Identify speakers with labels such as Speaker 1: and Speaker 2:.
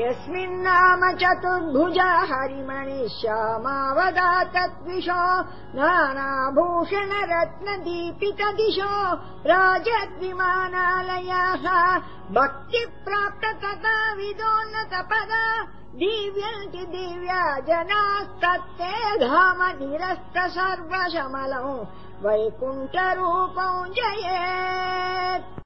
Speaker 1: यस्मिन्नाम चतुर्भुजा हरिमणि श्यामावदातद्विषो नानाभूषण रत्न दिशो राजद्विमानालयाः भक्तिप्राप्त तथा विदोन्नतपदा दिव्यन्ति दिव्या जनास्तत्ते धाम निरस्त सर्वशमलौ वैकुण्ठरूपौ जये